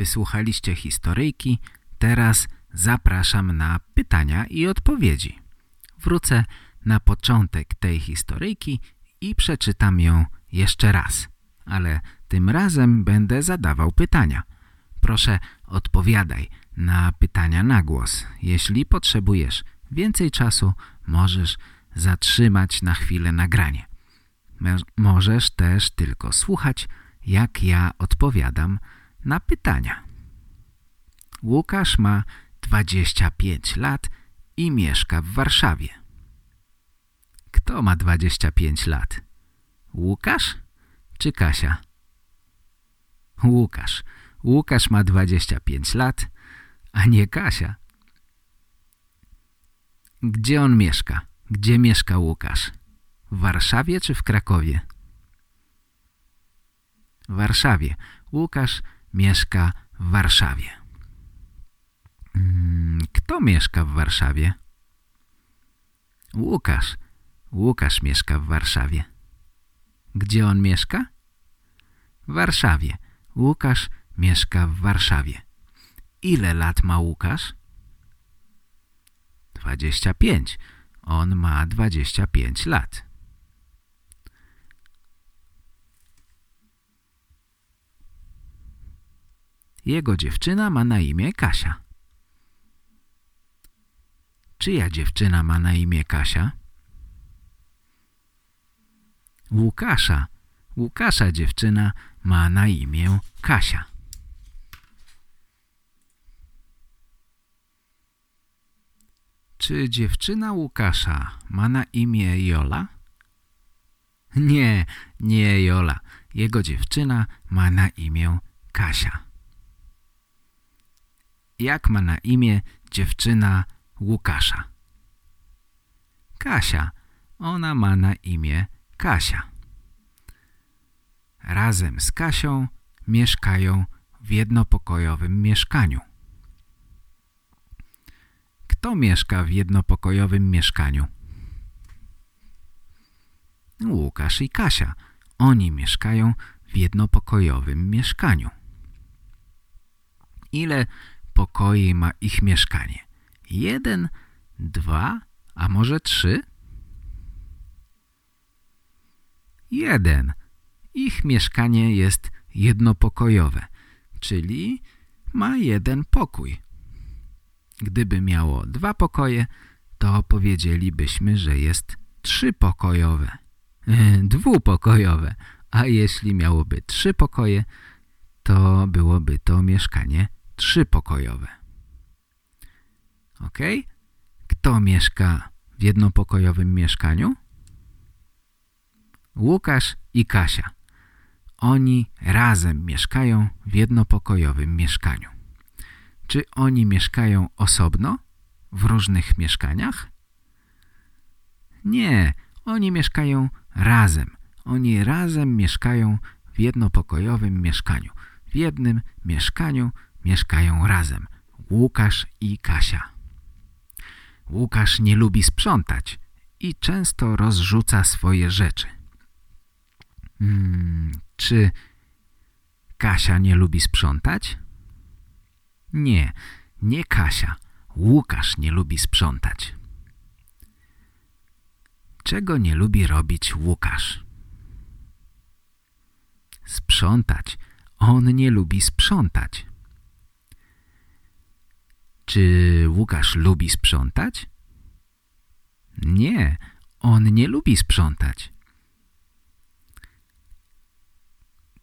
wysłuchaliście historyjki, teraz zapraszam na pytania i odpowiedzi. Wrócę na początek tej historyjki i przeczytam ją jeszcze raz, ale tym razem będę zadawał pytania. Proszę odpowiadaj na pytania na głos. Jeśli potrzebujesz więcej czasu, możesz zatrzymać na chwilę nagranie. Możesz też tylko słuchać, jak ja odpowiadam na pytania. Łukasz ma 25 lat i mieszka w Warszawie. Kto ma 25 lat? Łukasz czy Kasia? Łukasz. Łukasz ma 25 lat, a nie Kasia. Gdzie on mieszka? Gdzie mieszka Łukasz? W Warszawie czy w Krakowie? W Warszawie. Łukasz mieszka w Warszawie. Mm, kto mieszka w Warszawie? Łukasz. Łukasz mieszka w Warszawie. Gdzie on mieszka? W Warszawie. Łukasz mieszka w Warszawie. Ile lat ma Łukasz? 25. On ma 25 lat. Jego dziewczyna ma na imię Kasia. Czyja dziewczyna ma na imię Kasia? Łukasza. Łukasza dziewczyna ma na imię Kasia. Czy dziewczyna Łukasza ma na imię Jola? Nie, nie Jola. Jego dziewczyna ma na imię Kasia. Jak ma na imię dziewczyna Łukasza? Kasia. Ona ma na imię Kasia. Razem z Kasią mieszkają w jednopokojowym mieszkaniu. Kto mieszka w jednopokojowym mieszkaniu? Łukasz i Kasia. Oni mieszkają w jednopokojowym mieszkaniu. Ile pokoi ma ich mieszkanie? Jeden, dwa, a może trzy? Jeden. Ich mieszkanie jest jednopokojowe, czyli ma jeden pokój. Gdyby miało dwa pokoje, to powiedzielibyśmy, że jest trzypokojowe, dwupokojowe, a jeśli miałoby trzy pokoje, to byłoby to mieszkanie trzypokojowe. Ok? Kto mieszka w jednopokojowym mieszkaniu? Łukasz i Kasia. Oni razem mieszkają w jednopokojowym mieszkaniu. Czy oni mieszkają osobno? W różnych mieszkaniach? Nie, oni mieszkają razem. Oni razem mieszkają w jednopokojowym mieszkaniu. W jednym mieszkaniu mieszkają razem. Łukasz i Kasia. Łukasz nie lubi sprzątać i często rozrzuca swoje rzeczy. Hmm, czy Kasia nie lubi sprzątać? Nie, nie Kasia. Łukasz nie lubi sprzątać. Czego nie lubi robić Łukasz? Sprzątać. On nie lubi sprzątać. Czy Łukasz lubi sprzątać? Nie, on nie lubi sprzątać.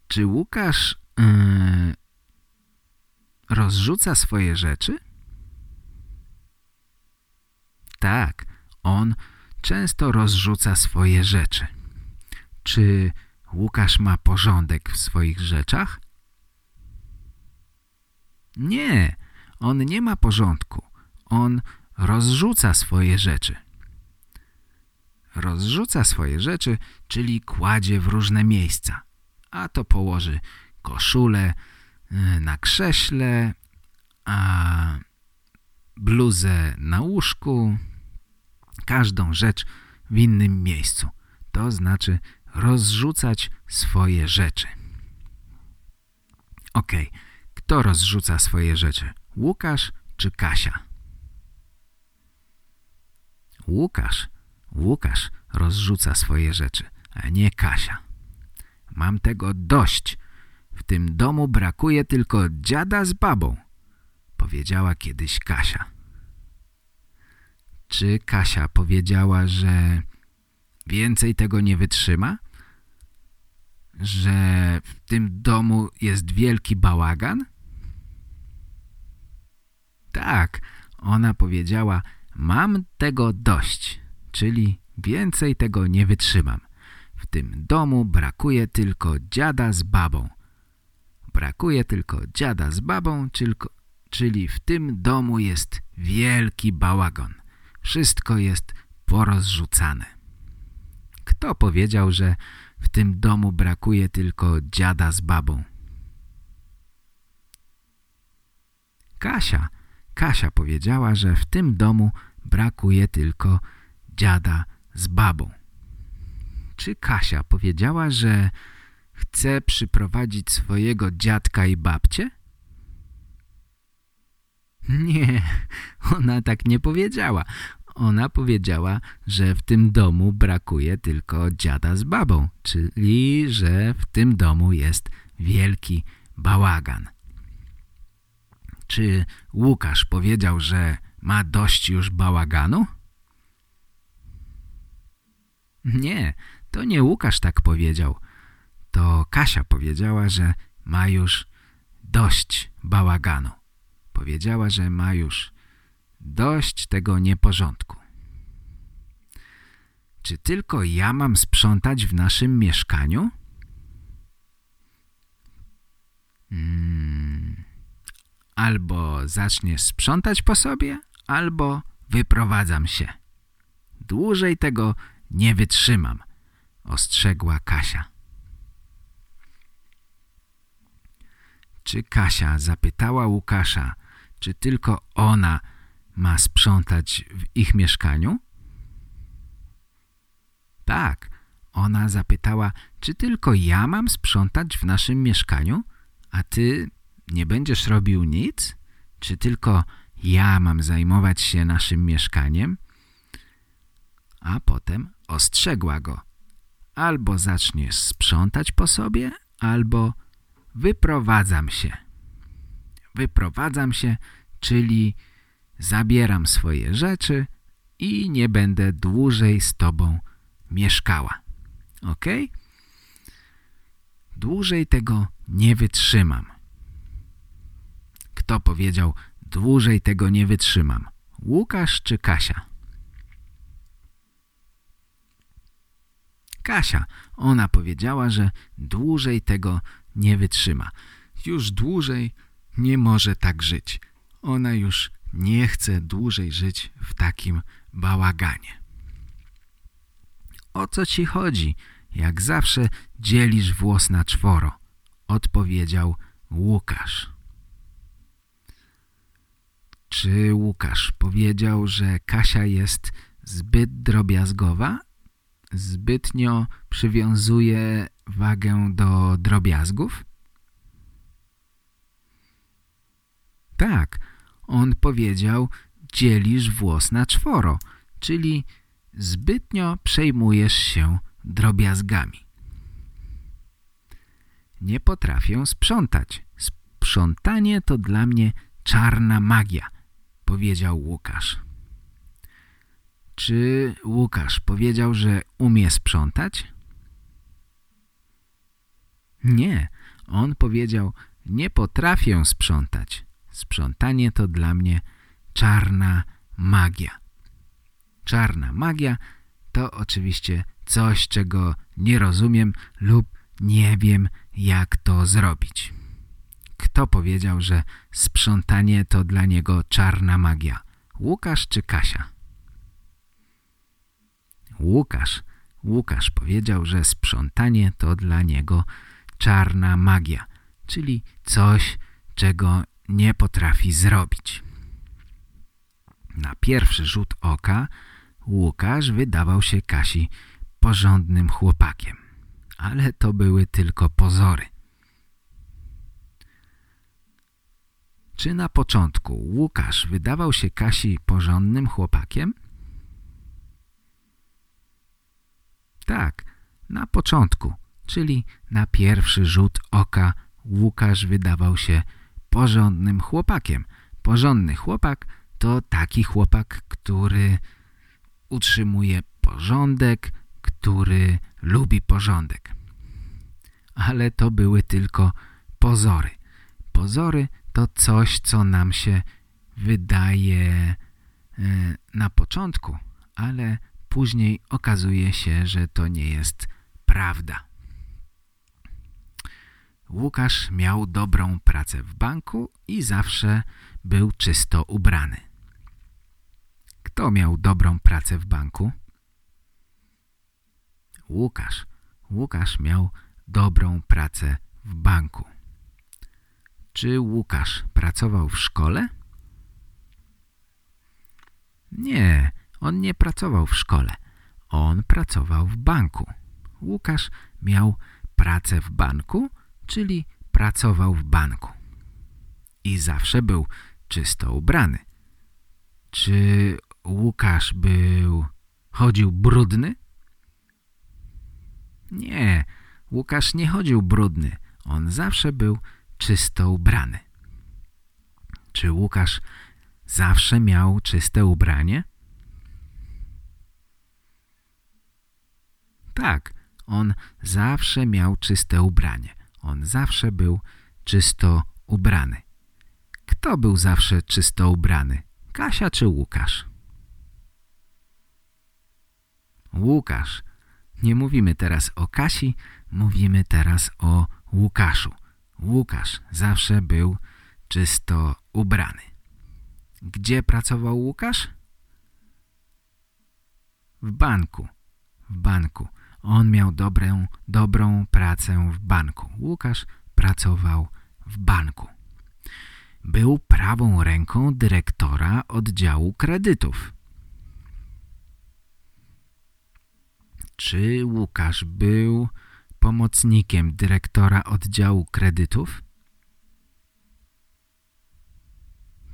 Czy Łukasz yy, rozrzuca swoje rzeczy? Tak, on często rozrzuca swoje rzeczy. Czy Łukasz ma porządek w swoich rzeczach? Nie, on nie ma porządku. On rozrzuca swoje rzeczy. Rozrzuca swoje rzeczy, czyli kładzie w różne miejsca. A to położy koszulę y, na krześle, a bluzę na łóżku, każdą rzecz w innym miejscu. To znaczy rozrzucać swoje rzeczy. Ok, Kto rozrzuca swoje rzeczy? Łukasz czy Kasia? Łukasz, Łukasz rozrzuca swoje rzeczy, a nie Kasia. Mam tego dość. W tym domu brakuje tylko dziada z babą, powiedziała kiedyś Kasia. Czy Kasia powiedziała, że więcej tego nie wytrzyma? Że w tym domu jest wielki bałagan? Tak, ona powiedziała, mam tego dość, czyli więcej tego nie wytrzymam. W tym domu brakuje tylko dziada z babą. Brakuje tylko dziada z babą, czyli w tym domu jest wielki bałagan. Wszystko jest porozrzucane. Kto powiedział, że w tym domu brakuje tylko dziada z babą? Kasia. Kasia powiedziała, że w tym domu brakuje tylko dziada z babą. Czy Kasia powiedziała, że chce przyprowadzić swojego dziadka i babcię? Nie, ona tak nie powiedziała. Ona powiedziała, że w tym domu brakuje tylko dziada z babą, czyli że w tym domu jest wielki bałagan. Czy Łukasz powiedział, że ma dość już bałaganu? Nie, to nie Łukasz tak powiedział. To Kasia powiedziała, że ma już dość bałaganu. Powiedziała, że ma już dość tego nieporządku. Czy tylko ja mam sprzątać w naszym mieszkaniu? Hmm. Albo zaczniesz sprzątać po sobie, albo wyprowadzam się. Dłużej tego nie wytrzymam, ostrzegła Kasia. Czy Kasia zapytała Łukasza, czy tylko ona ma sprzątać w ich mieszkaniu? Tak, ona zapytała, czy tylko ja mam sprzątać w naszym mieszkaniu, a ty nie będziesz robił nic? Czy tylko ja mam zajmować się naszym mieszkaniem? A potem ostrzegła go. Albo zaczniesz sprzątać po sobie, albo wyprowadzam się. Wyprowadzam się, czyli zabieram swoje rzeczy i nie będę dłużej z tobą mieszkała. Ok? Dłużej tego nie wytrzymam. Kto powiedział, dłużej tego nie wytrzymam? Łukasz czy Kasia? Kasia, ona powiedziała, że dłużej tego nie wytrzyma. Już dłużej nie może tak żyć. Ona już nie chce dłużej żyć w takim bałaganie. O co ci chodzi? Jak zawsze dzielisz włos na czworo, odpowiedział Łukasz. Czy Łukasz powiedział, że Kasia jest zbyt drobiazgowa? Zbytnio przywiązuje wagę do drobiazgów? Tak, on powiedział, dzielisz włos na czworo, czyli zbytnio przejmujesz się drobiazgami. Nie potrafię sprzątać. Sprzątanie to dla mnie czarna magia, powiedział Łukasz. Czy Łukasz powiedział, że umie sprzątać? Nie, on powiedział, nie potrafię sprzątać. Sprzątanie to dla mnie czarna magia. Czarna magia to oczywiście coś, czego nie rozumiem lub nie wiem, jak to zrobić. Kto powiedział, że sprzątanie to dla niego czarna magia? Łukasz czy Kasia? Łukasz. Łukasz powiedział, że sprzątanie to dla niego czarna magia, czyli coś, czego nie potrafi zrobić. Na pierwszy rzut oka Łukasz wydawał się Kasi porządnym chłopakiem, ale to były tylko pozory. Czy na początku Łukasz wydawał się Kasi porządnym chłopakiem? Tak, na początku, czyli na pierwszy rzut oka Łukasz wydawał się porządnym chłopakiem. Porządny chłopak to taki chłopak, który utrzymuje porządek, który lubi porządek. Ale to były tylko pozory. Pozory to coś, co nam się wydaje e, na początku, ale później okazuje się, że to nie jest prawda. Łukasz miał dobrą pracę w banku i zawsze był czysto ubrany. Kto miał dobrą pracę w banku? Łukasz. Łukasz miał dobrą pracę w banku. Czy Łukasz pracował w szkole? Nie, on nie pracował w szkole. On pracował w banku. Łukasz miał pracę w banku, czyli pracował w banku. I zawsze był czysto ubrany. Czy Łukasz był... chodził brudny? Nie, Łukasz nie chodził brudny. On zawsze był czysto ubrany. Czy Łukasz zawsze miał czyste ubranie? Tak, on zawsze miał czyste ubranie. On zawsze był czysto ubrany. Kto był zawsze czysto ubrany? Kasia czy Łukasz? Łukasz. Nie mówimy teraz o Kasi, mówimy teraz o Łukaszu. Łukasz zawsze był czysto ubrany. Gdzie pracował Łukasz? W banku. W banku. On miał dobrą, dobrą pracę w banku. Łukasz pracował w banku. Był prawą ręką dyrektora oddziału kredytów. Czy Łukasz był pomocnikiem dyrektora oddziału kredytów?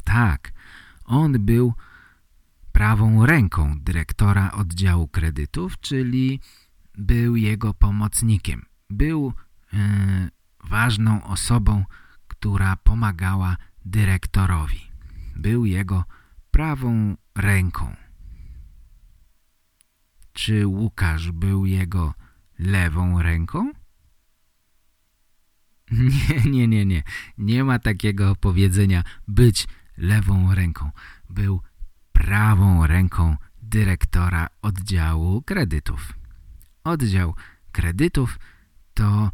Tak, on był prawą ręką dyrektora oddziału kredytów, czyli był jego pomocnikiem. Był yy, ważną osobą, która pomagała dyrektorowi. Był jego prawą ręką. Czy Łukasz był jego lewą ręką? Nie, nie, nie, nie. Nie ma takiego powiedzenia być lewą ręką. Był prawą ręką dyrektora oddziału kredytów. Oddział kredytów to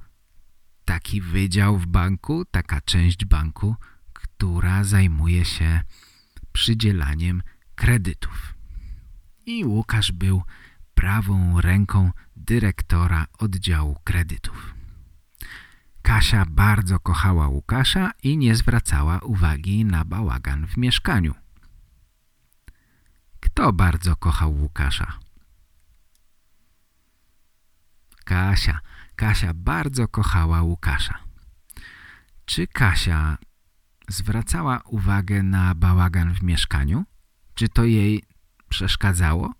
taki wydział w banku, taka część banku, która zajmuje się przydzielaniem kredytów. I Łukasz był prawą ręką dyrektora oddziału kredytów. Kasia bardzo kochała Łukasza i nie zwracała uwagi na bałagan w mieszkaniu. Kto bardzo kochał Łukasza? Kasia. Kasia bardzo kochała Łukasza. Czy Kasia zwracała uwagę na bałagan w mieszkaniu? Czy to jej przeszkadzało?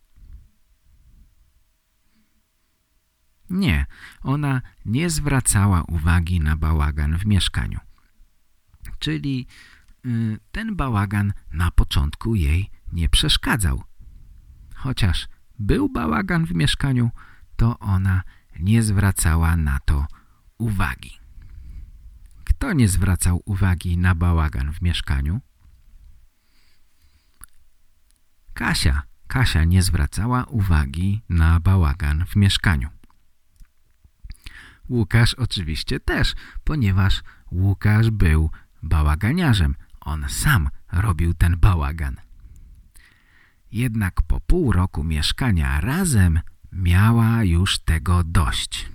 Nie, ona nie zwracała uwagi na bałagan w mieszkaniu. Czyli y, ten bałagan na początku jej nie przeszkadzał. Chociaż był bałagan w mieszkaniu, to ona nie zwracała na to uwagi. Kto nie zwracał uwagi na bałagan w mieszkaniu? Kasia. Kasia nie zwracała uwagi na bałagan w mieszkaniu. Łukasz oczywiście też, ponieważ Łukasz był bałaganiarzem. On sam robił ten bałagan. Jednak po pół roku mieszkania razem miała już tego dość.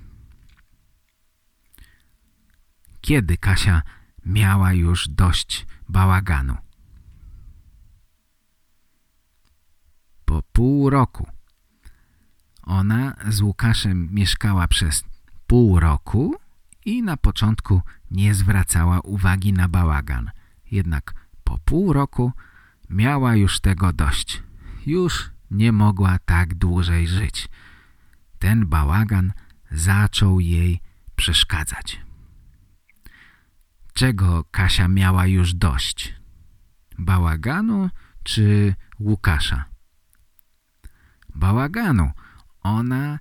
Kiedy Kasia miała już dość bałaganu? Po pół roku. Ona z Łukaszem mieszkała przez pół roku i na początku nie zwracała uwagi na bałagan. Jednak Po pół roku miała już tego dość. Już nie mogła tak dłużej żyć. Ten bałagan zaczął jej przeszkadzać. Czego Kasia miała już dość? Bałaganu czy Łukasza? Bałaganu. Ona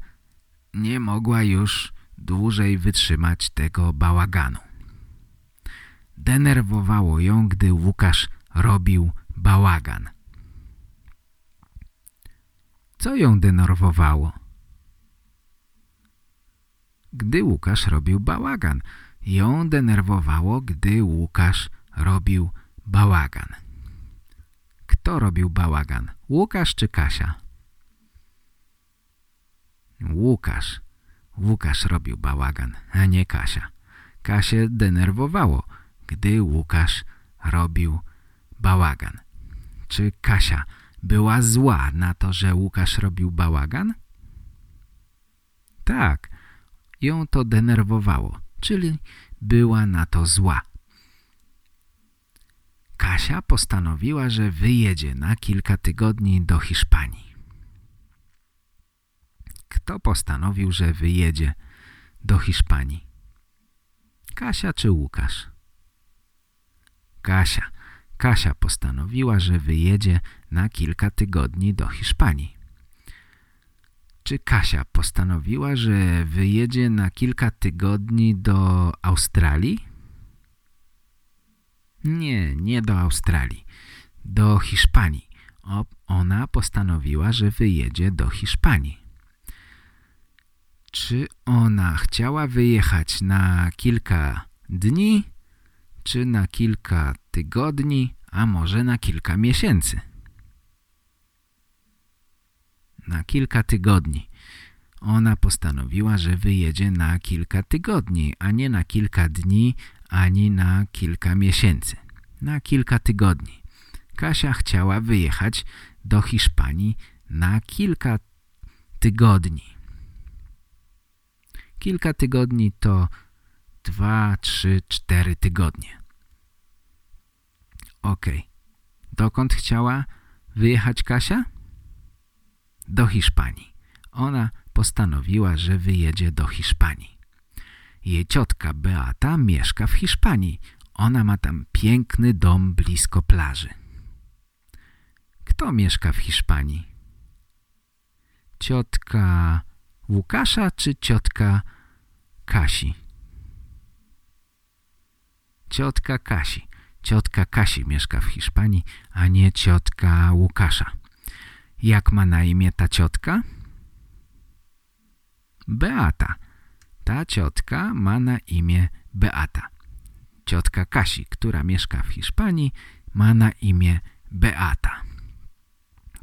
nie mogła już dłużej wytrzymać tego bałaganu. Denerwowało ją, gdy Łukasz robił bałagan. Co ją denerwowało? Gdy Łukasz robił bałagan. Ją denerwowało, gdy Łukasz robił bałagan. Kto robił bałagan? Łukasz czy Kasia? Łukasz. Łukasz robił bałagan, a nie Kasia. Kasię denerwowało, gdy Łukasz robił bałagan. Czy Kasia była zła na to, że Łukasz robił bałagan? Tak, ją to denerwowało, czyli była na to zła. Kasia postanowiła, że wyjedzie na kilka tygodni do Hiszpanii. Kto postanowił, że wyjedzie do Hiszpanii? Kasia czy Łukasz? Kasia. Kasia postanowiła, że wyjedzie na kilka tygodni do Hiszpanii. Czy Kasia postanowiła, że wyjedzie na kilka tygodni do Australii? Nie, nie do Australii. Do Hiszpanii. O, ona postanowiła, że wyjedzie do Hiszpanii. Czy ona chciała wyjechać na kilka dni, czy na kilka tygodni, a może na kilka miesięcy? Na kilka tygodni. Ona postanowiła, że wyjedzie na kilka tygodni, a nie na kilka dni, ani na kilka miesięcy. Na kilka tygodni. Kasia chciała wyjechać do Hiszpanii na kilka tygodni. Kilka tygodni to dwa, trzy, cztery tygodnie. Ok. Dokąd chciała wyjechać Kasia? Do Hiszpanii. Ona postanowiła, że wyjedzie do Hiszpanii. Jej ciotka Beata mieszka w Hiszpanii. Ona ma tam piękny dom blisko plaży. Kto mieszka w Hiszpanii? Ciotka Łukasza czy ciotka Kasi? Ciotka Kasi. Ciotka Kasi mieszka w Hiszpanii, a nie ciotka Łukasza. Jak ma na imię ta ciotka? Beata. Ta ciotka ma na imię Beata. Ciotka Kasi, która mieszka w Hiszpanii, ma na imię Beata.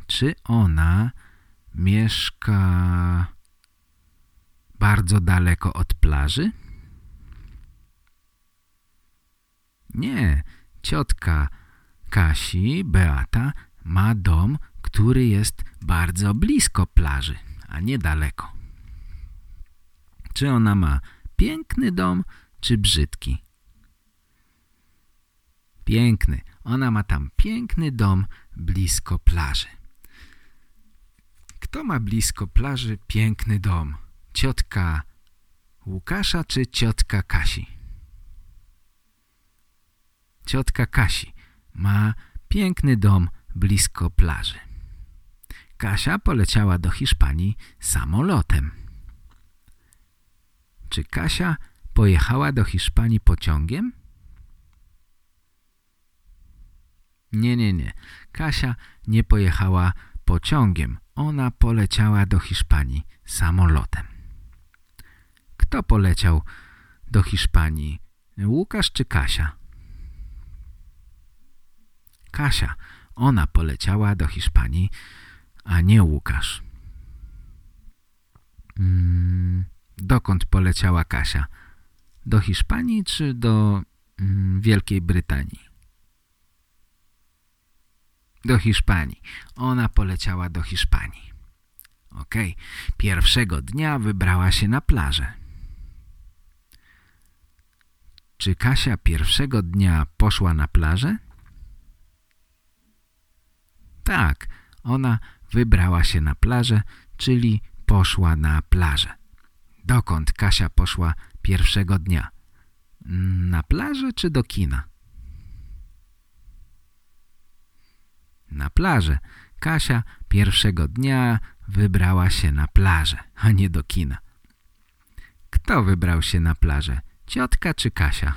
Czy ona mieszka bardzo daleko od plaży? Nie, ciotka Kasi, Beata, ma dom, który jest bardzo blisko plaży, a nie daleko. Czy ona ma piękny dom, czy brzydki? Piękny. Ona ma tam piękny dom blisko plaży. Kto ma blisko plaży piękny dom? Ciotka Łukasza czy ciotka Kasi? Ciotka Kasi ma piękny dom blisko plaży. Kasia poleciała do Hiszpanii samolotem. Czy Kasia pojechała do Hiszpanii pociągiem? Nie, nie, nie. Kasia nie pojechała pociągiem. Ona poleciała do Hiszpanii samolotem. Kto poleciał do Hiszpanii? Łukasz czy Kasia? Kasia. Ona poleciała do Hiszpanii, a nie Łukasz. Hmm, dokąd poleciała Kasia? Do Hiszpanii czy do hmm, Wielkiej Brytanii? Do Hiszpanii. Ona poleciała do Hiszpanii. Okej. Pierwszego dnia wybrała się na plażę. Czy Kasia pierwszego dnia poszła na plażę? Tak, ona wybrała się na plażę, czyli poszła na plażę. Dokąd Kasia poszła pierwszego dnia? Na plażę czy do kina? Na plażę. Kasia pierwszego dnia wybrała się na plażę, a nie do kina. Kto wybrał się na plażę? Ciotka czy Kasia?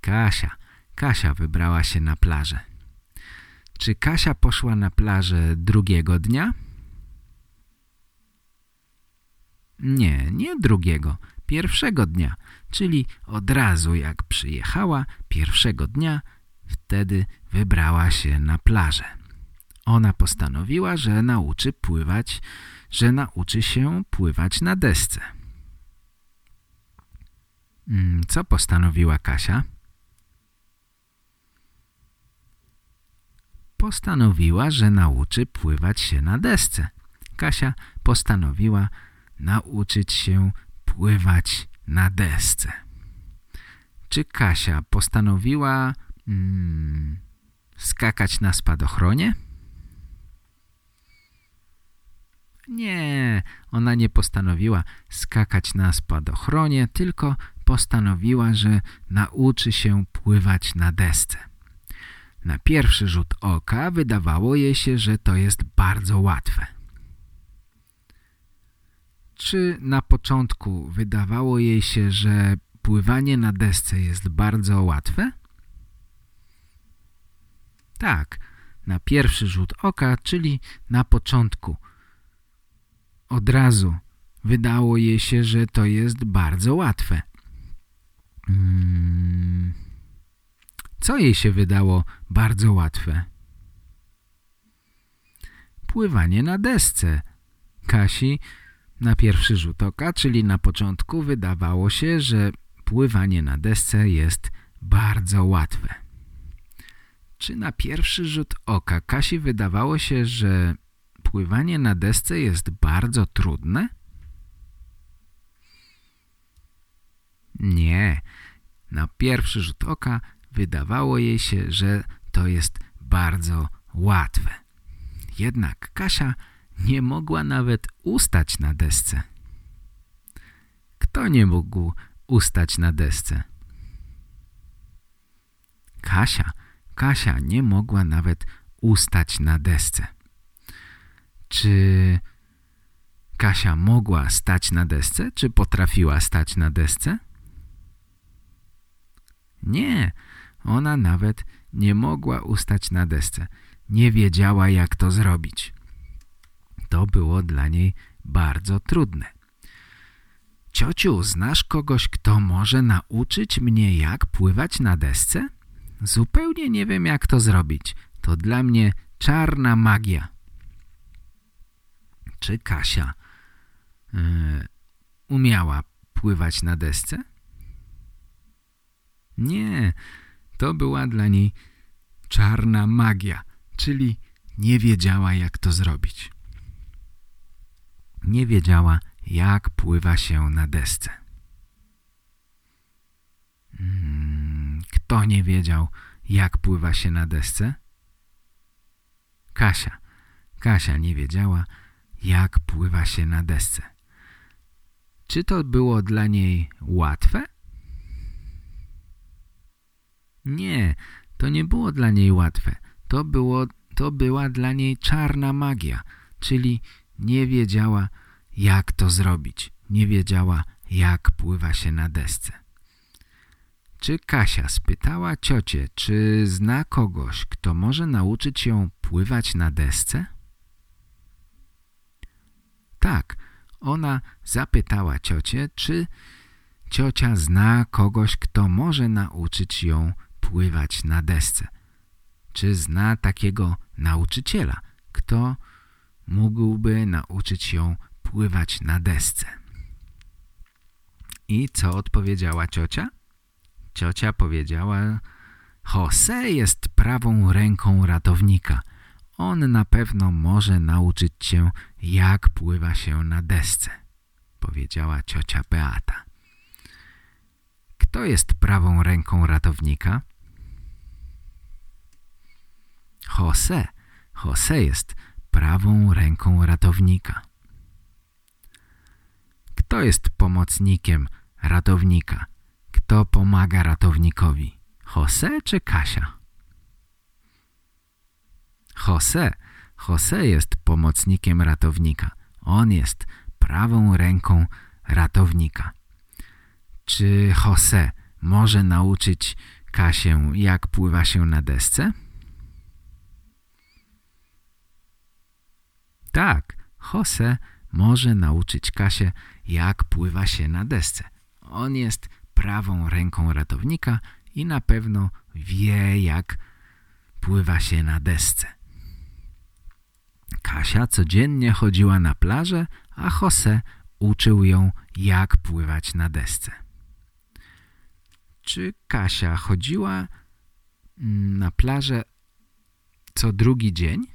Kasia. Kasia wybrała się na plażę. Czy Kasia poszła na plażę drugiego dnia? Nie, nie drugiego, pierwszego dnia, czyli od razu jak przyjechała pierwszego dnia, wtedy wybrała się na plażę. Ona postanowiła, że nauczy pływać, że nauczy się pływać na desce. Mm, co postanowiła Kasia? Postanowiła, że nauczy pływać się na desce. Kasia postanowiła nauczyć się pływać na desce. Czy Kasia postanowiła mm, skakać na spadochronie? Nie, ona nie postanowiła skakać na spadochronie, tylko postanowiła, że nauczy się pływać na desce. Na pierwszy rzut oka wydawało jej się, że to jest bardzo łatwe. Czy na początku wydawało jej się, że pływanie na desce jest bardzo łatwe? Tak, na pierwszy rzut oka, czyli na początku. Od razu wydało jej się, że to jest bardzo łatwe. Hmm. Co jej się wydało bardzo łatwe? Pływanie na desce. Kasi na pierwszy rzut oka, czyli na początku wydawało się, że pływanie na desce jest bardzo łatwe. Czy na pierwszy rzut oka Kasi wydawało się, że pływanie na desce jest bardzo trudne? Nie. Na pierwszy rzut oka wydawało jej się, że to jest bardzo łatwe. Jednak Kasia nie mogła nawet ustać na desce. Kto nie mógł ustać na desce? Kasia. Kasia nie mogła nawet ustać na desce. Czy Kasia mogła stać na desce? Czy potrafiła stać na desce? Nie, ona nawet nie mogła ustać na desce. Nie wiedziała, jak to zrobić. To było dla niej bardzo trudne. Ciociu, znasz kogoś, kto może nauczyć mnie, jak pływać na desce? Zupełnie nie wiem, jak to zrobić. To dla mnie czarna magia. Czy Kasia yy, umiała pływać na desce? Nie, to była dla niej czarna magia, czyli nie wiedziała, jak to zrobić. Nie wiedziała, jak pływa się na desce. Hmm, kto nie wiedział, jak pływa się na desce? Kasia. Kasia nie wiedziała, jak pływa się na desce. Czy to było dla niej łatwe? Nie, to nie było dla niej łatwe. To, było, to była dla niej czarna magia, czyli nie wiedziała, jak to zrobić. Nie wiedziała, jak pływa się na desce. Czy Kasia spytała ciocię, czy zna kogoś, kto może nauczyć ją pływać na desce? Tak, ona zapytała ciocię, czy ciocia zna kogoś, kto może nauczyć ją pływać na desce. Czy zna takiego nauczyciela, kto mógłby nauczyć ją pływać na desce? I co odpowiedziała ciocia? Ciocia powiedziała, Jose jest prawą ręką ratownika. On na pewno może nauczyć cię, jak pływa się na desce, powiedziała ciocia Beata. Kto jest prawą ręką ratownika? Jose. Jose jest prawą ręką ratownika. Kto jest pomocnikiem ratownika? Kto pomaga ratownikowi? Jose czy Kasia? Jose. Jose jest pomocnikiem ratownika. On jest prawą ręką ratownika. Czy Jose może nauczyć Kasię, jak pływa się na desce? Tak, Jose może nauczyć Kasię, jak pływa się na desce. On jest prawą ręką ratownika i na pewno wie, jak pływa się na desce. Kasia codziennie chodziła na plażę, a Jose uczył ją, jak pływać na desce. Czy Kasia chodziła mm, na plażę co drugi dzień?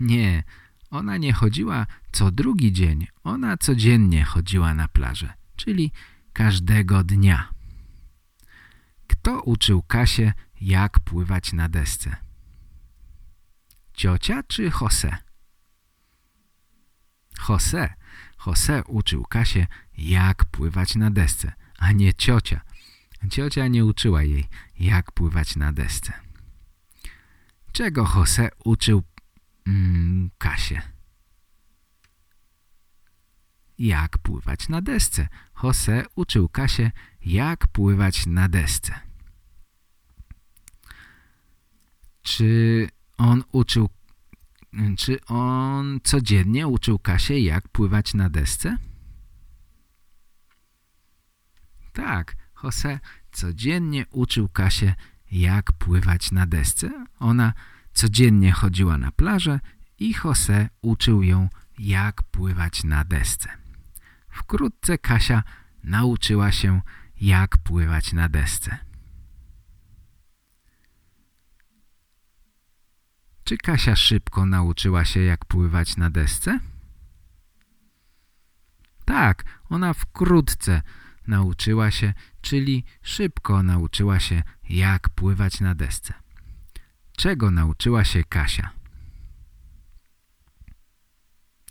Nie, ona nie chodziła co drugi dzień, ona codziennie chodziła na plażę, czyli każdego dnia. Kto uczył Kasię, jak pływać na desce? Ciocia czy Jose? Jose. Jose uczył Kasię, jak pływać na desce, a nie ciocia. Ciocia nie uczyła jej, jak pływać na desce. Czego Jose uczył mm, Kasię? Jak pływać na desce. Jose uczył Kasię, jak pływać na desce. Czy on uczył czy on codziennie uczył Kasię, jak pływać na desce? Tak, Jose codziennie uczył Kasię, jak pływać na desce. Ona codziennie chodziła na plażę i Jose uczył ją, jak pływać na desce. Wkrótce Kasia nauczyła się, jak pływać na desce. Czy Kasia szybko nauczyła się, jak pływać na desce? Tak, ona wkrótce nauczyła się, czyli szybko nauczyła się, jak pływać na desce. Czego nauczyła się Kasia?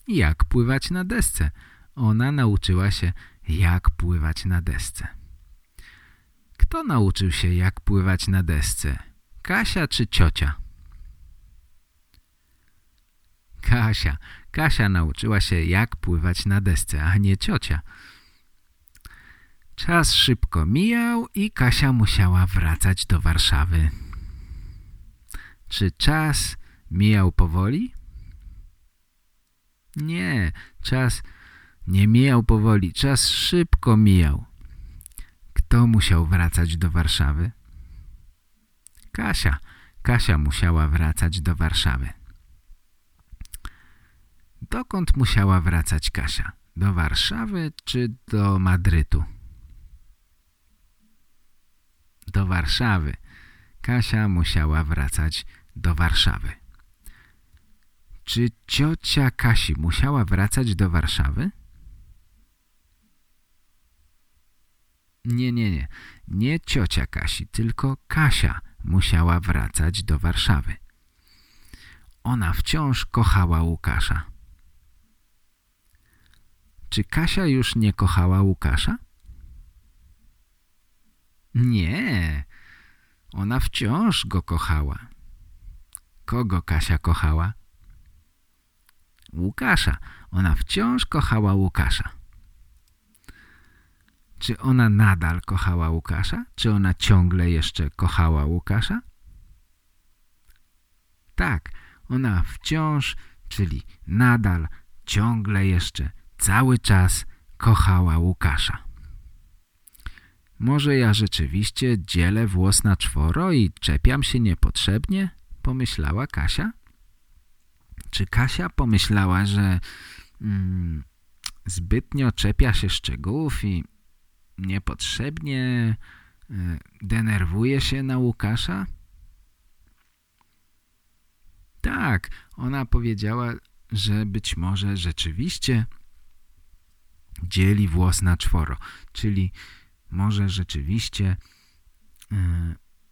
Jak pływać na desce. Ona nauczyła się, jak pływać na desce. Kto nauczył się, jak pływać na desce? Kasia czy ciocia? Kasia. Kasia nauczyła się, jak pływać na desce, a nie ciocia. Czas szybko mijał i Kasia musiała wracać do Warszawy. Czy czas mijał powoli? Nie, czas nie mijał powoli, czas szybko mijał. Kto musiał wracać do Warszawy? Kasia. Kasia musiała wracać do Warszawy. Dokąd musiała wracać Kasia? Do Warszawy czy do Madrytu? Do Warszawy. Kasia musiała wracać do Warszawy. Czy ciocia Kasi musiała wracać do Warszawy? Nie, nie, nie. Nie ciocia Kasi, tylko Kasia musiała wracać do Warszawy. Ona wciąż kochała Łukasza. Czy Kasia już nie kochała Łukasza? Nie, ona wciąż go kochała. Kogo Kasia kochała? Łukasza. Ona wciąż kochała Łukasza. Czy ona nadal kochała Łukasza? Czy ona ciągle jeszcze kochała Łukasza? Tak, ona wciąż, czyli nadal, ciągle jeszcze cały czas kochała Łukasza. Może ja rzeczywiście dzielę włos na czworo i czepiam się niepotrzebnie? Pomyślała Kasia. Czy Kasia pomyślała, że mm, zbytnio czepia się szczegółów i niepotrzebnie y, denerwuje się na Łukasza? Tak, ona powiedziała, że być może rzeczywiście dzieli włos na czworo, czyli może rzeczywiście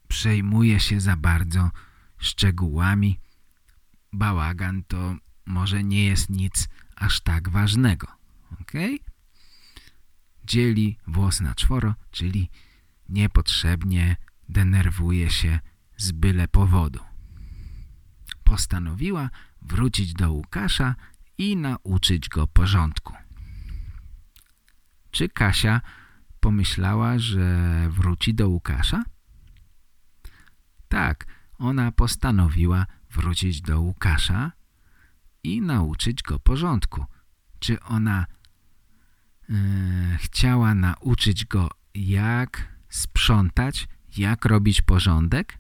przejmuje się za bardzo szczegółami. Bałagan to może nie jest nic aż tak ważnego. ok? Dzieli włos na czworo, czyli niepotrzebnie denerwuje się z byle powodu. Postanowiła wrócić do Łukasza i nauczyć go porządku. Czy Kasia pomyślała, że wróci do Łukasza? Tak, ona postanowiła wrócić do Łukasza i nauczyć go porządku. Czy ona yy, chciała nauczyć go, jak sprzątać, jak robić porządek?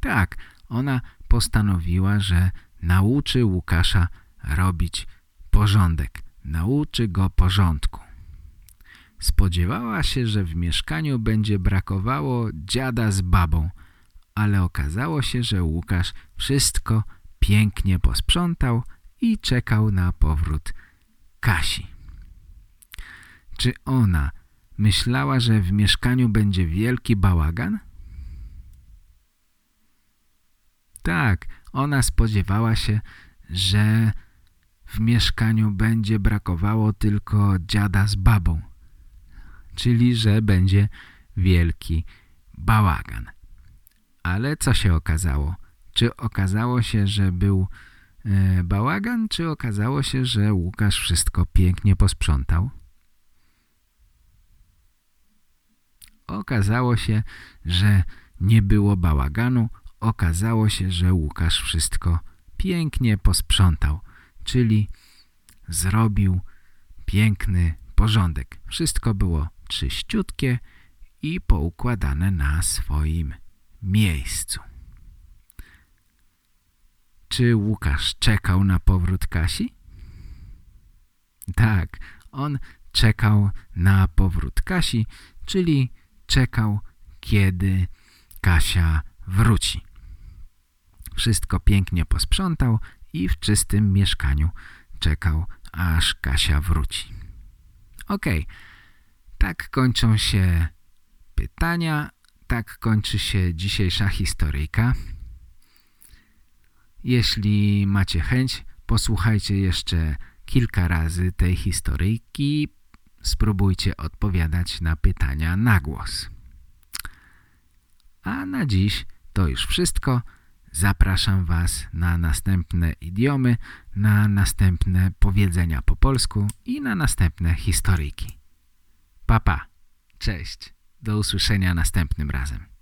Tak, ona postanowiła, że nauczy Łukasza robić porządek. Nauczy go porządku. Spodziewała się, że w mieszkaniu będzie brakowało dziada z babą, ale okazało się, że Łukasz wszystko pięknie posprzątał i czekał na powrót Kasi. Czy ona myślała, że w mieszkaniu będzie wielki bałagan? Tak, ona spodziewała się, że w mieszkaniu będzie brakowało tylko dziada z babą, czyli że będzie wielki bałagan. Ale co się okazało? Czy okazało się, że był e, bałagan, czy okazało się, że Łukasz wszystko pięknie posprzątał? Okazało się, że nie było bałaganu, okazało się, że Łukasz wszystko pięknie posprzątał, czyli zrobił piękny porządek. Wszystko było czyściutkie i poukładane na swoim miejscu. Czy Łukasz czekał na powrót Kasi? Tak, on czekał na powrót Kasi, czyli czekał, kiedy Kasia wróci. Wszystko pięknie posprzątał i w czystym mieszkaniu czekał, aż Kasia wróci. Ok, tak kończą się pytania, tak kończy się dzisiejsza historyjka. Jeśli macie chęć, posłuchajcie jeszcze kilka razy tej historyjki. Spróbujcie odpowiadać na pytania na głos. A na dziś to już wszystko. Zapraszam Was na następne idiomy, na następne powiedzenia po polsku i na następne historyjki. Papa, cześć, do usłyszenia następnym razem.